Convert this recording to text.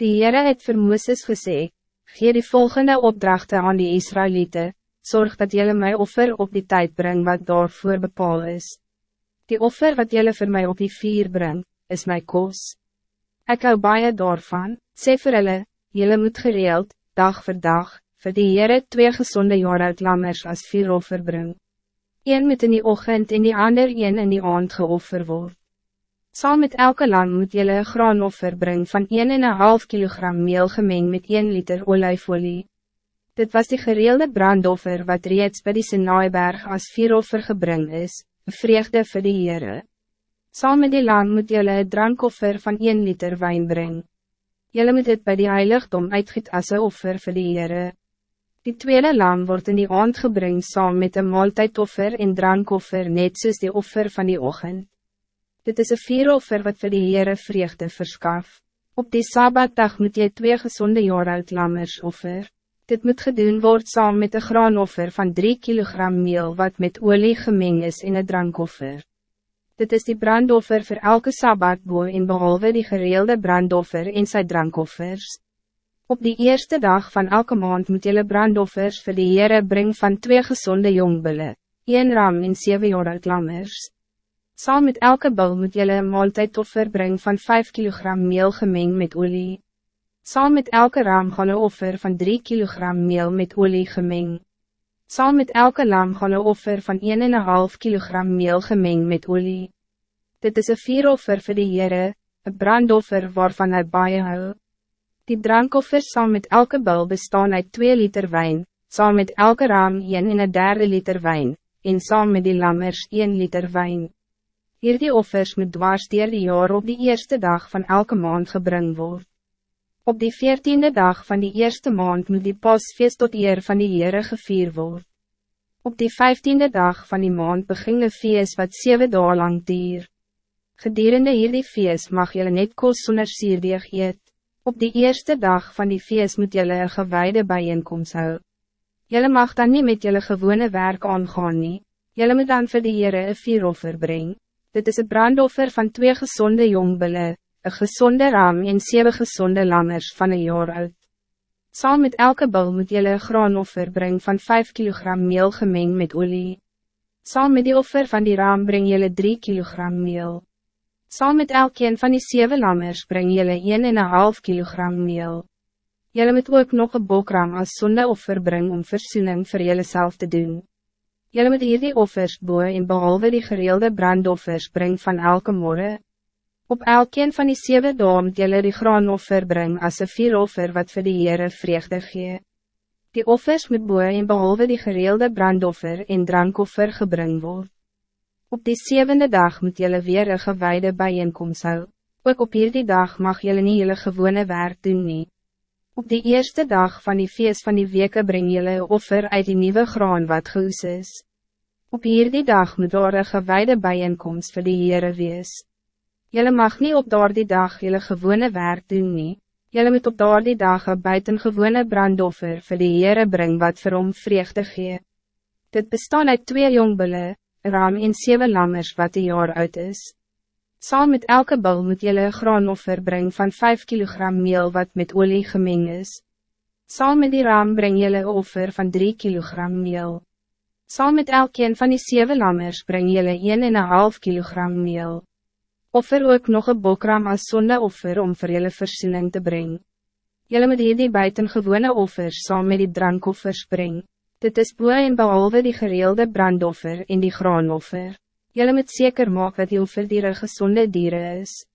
Die Heere het vir Mooses gesê, gee die volgende opdrachten aan die Israëlieten, zorg dat jullie mij offer op die tijd brengen wat daarvoor bepaal is. Die offer wat jullie voor mij op die vier brengt, is mijn koos. Ik hou baie daarvan, sê vir hulle, jylle moet gereeld, dag voor dag, voor die Heere twee gezonde jaar uit lammers als vier offer bring. Een moet in die ochtend en die ander een in die aand geoffer word. Saam met elke lam moet jylle een graanoffer bring van 1,5 kilogram meel gemeng met 1 liter olijfolie. Dit was die gereelde brandoffer wat reeds bij die Sinaiberg als vieroffer gebring is, een vreugde vir die Heere. Saam met die lam moet jylle een drankoffer van 1 liter wijn brengen. Jylle moet dit bij die heiligdom uitgiet as een offer vir die Heere. Die tweede lam wordt in die aand gebring saam met een maaltijdoffer en drankoffer net soos die offer van die ochtend. Dit is een vieroffer wat vir die Heere vreugde verskaf. Op die Sabbatdag moet jy twee gezonde jaar uit lammers offer. Dit moet gedoen word saam met een graanoffer van 3 kilogram meel wat met olie gemeng is in een drankoffer. Dit is die brandoffer voor elke Sabbatboe en behalve die gereelde brandoffer en sy drankoffers. Op die eerste dag van elke maand moet jylle brandoffers vir die Heere bring van twee gezonde jongbulle, een ram en zeven jaar uit lammers. Saam met elke bul moet jylle een maaltijdoffer bring van 5 kilogram meel gemeng met olie. Saam met elke ram gaan een offer van 3 kilogram meel met olie gemeng. Saam met elke lam gaan een offer van 1,5 kilogram meel gemeng met olie. Dit is een vieroffer voor de Heere, een brandoffer waarvan hij baie hou. Die drankoffer saam met elke bul bestaan uit 2 liter wijn, saam met elke raam 1 en een derde liter wijn, en saam met die lammers 1 liter wijn. Hierdie offers moet dwars dier die jaar op die eerste dag van elke maand gebring word. Op die veertiende dag van die eerste maand moet die pasfeest tot eer van die Heere gevier word. Op die vijftiende dag van die maand begin de feest wat 7 dagen lang dier. Gedurende hierdie feest mag jullie net koos sonder sierdeeg eet. Op die eerste dag van die feest moet jullie een gewijde bijeenkomst hou. Jullie mag dan niet met jullie gewone werk aangaan nie. Jullie moet dan vir die Heere een vieroffer brengen. Dit is een brandoffer van twee gezonde jongbulle, een gezonde ram en zeven gezonde lammers van een jaar oud. Saam met elke bul moet jullie een graanoffer brengen van 5 kilogram meel gemeng met olie. Saam met die offer van die ram breng jullie 3 kilogram meel. Saam met elkeen van die zeven lammers breng jylle 1,5 kilogram meel. Jylle moet ook nog een bokram als zondeoffer bring om versoening voor jylle self te doen. Jylle moet hierdie offers boe en behalve die gereelde brandoffers bring van elke morgen. Op elkeen van die zeven dagen moet jylle die graanoffer bring as een vieroffer wat vir die Heere vreugde gee. Die offers moet boe en behalve die gereelde brandoffer en drankoffer gebring word. Op die zevende dag moet jullie weer een gewijde bijeenkomst hou. Ook op hierdie dag mag jullie niet jullie gewone werk doen nie. Op die eerste dag van die feest van die weke breng jullie offer uit die nieuwe graan wat geus is. Op hierdie dag moet daar een gewijde bijeenkomst vir die Heere wees. Jullie mag niet op daardie dag jullie gewone werk doen nie. Jullie moet op daardie dag een buitengewone brandoffer vir die Heere bring wat vir hom vreugde gee. Dit bestaan uit twee jongbulle, ram en zeven lammers wat een jaar oud is. Saam met elke bul moet jylle een graanoffer brengen van 5 kilogram meel wat met olie gemeng is. Saam met die ram breng jylle een offer van 3 kilogram meel. Saam met elkeen van die zeven lammers breng jylle 1,5 kilogram meel. Offer ook nog een bokram als zondeoffer om vir jylle versoening te brengen. Jylle moet hierdie buitengewone offers saam met die drankoffers brengen. Dit is boe en behalve die gereelde brandoffer en die graanoffer. Jullie moet zeker maken dat die offer dieren gezonde dieren is.